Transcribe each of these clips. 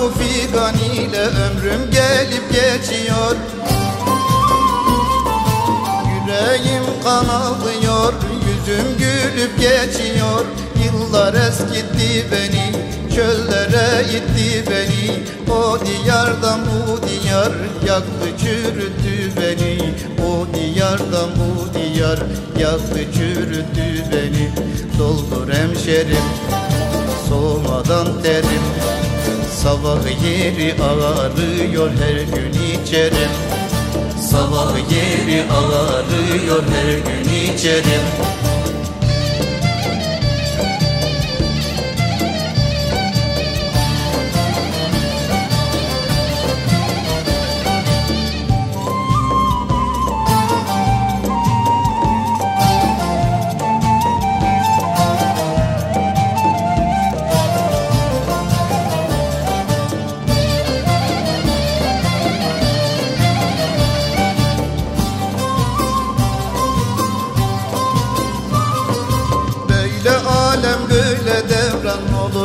bu figan ile ömrüm gelip geçiyor. Yüreğim kan alıyor Yüzüm gülüp geçiyor. Yıllar eskitti beni Çöllere itti beni. O diyardan bu diyar Yaktı çürüttü beni. O diyardan bu diyar Yaktı çürüttü beni. Doldur hemşerim Sabah yeri ağrıyor her gün içerim Sabah yeri ağrıyor her gün içerim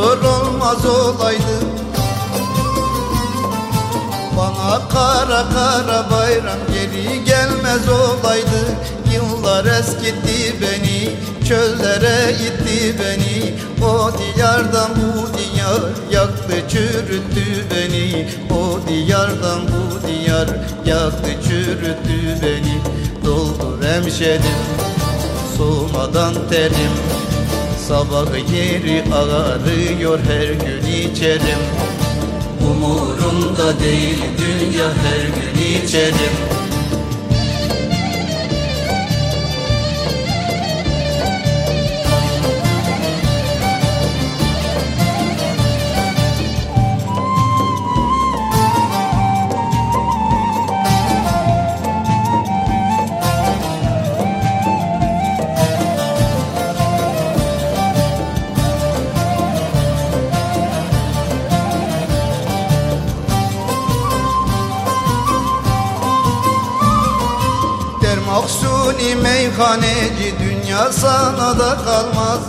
olur olmaz olaydı. Bana kara kara bayram geri gelmez olaydı. Yıllar eskitti beni çöllere itti beni. O diyardan bu diyar yaktı çürüttü beni. O diyardan bu diyar yaktı çürüttü beni. Doldur hemşerim soğumadan terim Sabah yeri ağrıyor her gün içerim. Umurumda değil dünya her gün içerim Der maksuni meyhaneci dünya sana da kalmaz.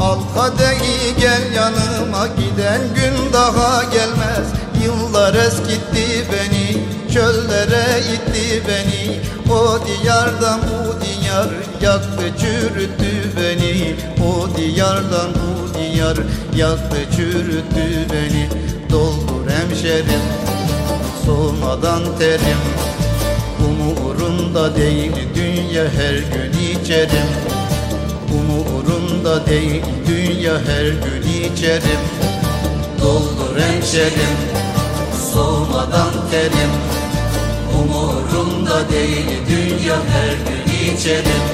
Al kadehi gel yanıma giden gün daha gelmez. Yıllar eskitti beni çöllere itti beni. O diyardan bu diyar yaktı çürüttü beni. O diyardan bu diyar yaktı çürüttü beni. Doldur hemşerim soğumadan terim Umurumda değil dünya her gün içerim. Umurumda değil dünya her gün içerim. Doldur hemşerim soğumadan terim. Umurumda değil dünya her gün içerim.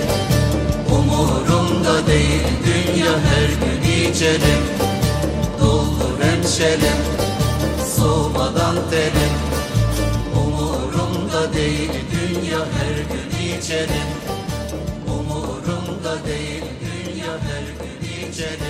Umurumda değil dünya her gün içerim. Doldur hemşerim soğumadan terim Umurumda değil dünya her gün içerim. Umurumda değil dünya her gün içerim